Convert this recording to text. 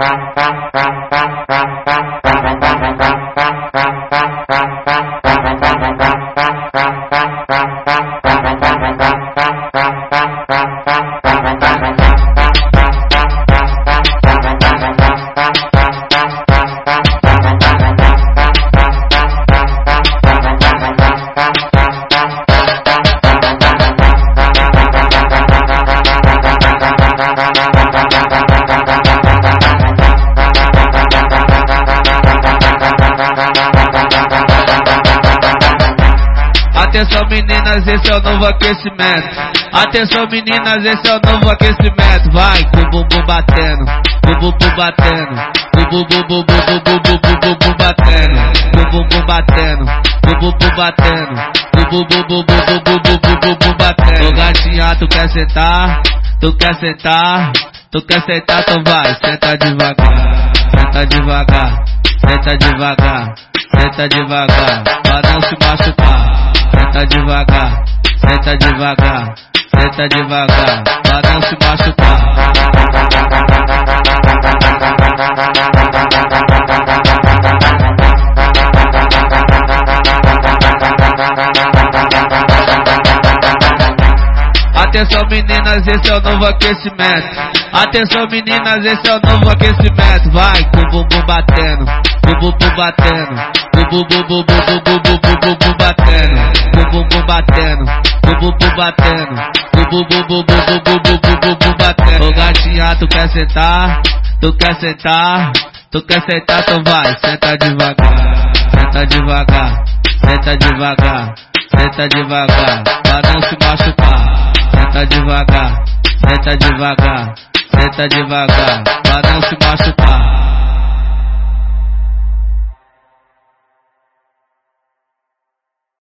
Thank you. Atenção meninas, esse é o novo aquecimento. Atenção meninas, esse é o novo aquecimento. Vai, com o bumbum batendo, com o bumbum batendo, com o bumbum bumbum bumbum bumbum bumbum batendo, com o bumbum batendo, com o bumbum batendo, com o bumbum bumbum bumbum bumbum bumbum batendo. Ô gatinha, tu quer sentar? Tu quer sentar? Tu quer sentar? Então vai, senta devagar, senta devagar, senta devagar, senta devagar, pra não se machucar senta devagar, senta devagar, senta devagar, pra não se machucar. Atenção meninas, esse é o novo aquecimento. Atenção meninas, esse é o novo aquecimento. Vai, com bumbum batendo, com bumbum batendo, com bumbum bumbum bumbum bumbum batendo, o bumbum batendo, o bumbum bumbum bumbum bumbum bumbum batendo. Ô gatinha, tu quer sentar? Tu quer sentar? Tu quer sentar? Então vai, senta devagar, senta devagar, senta devagar, senta devagar, pra não se machucar. Senta devagar, senta devagar, senta devagar, pra não se machucar.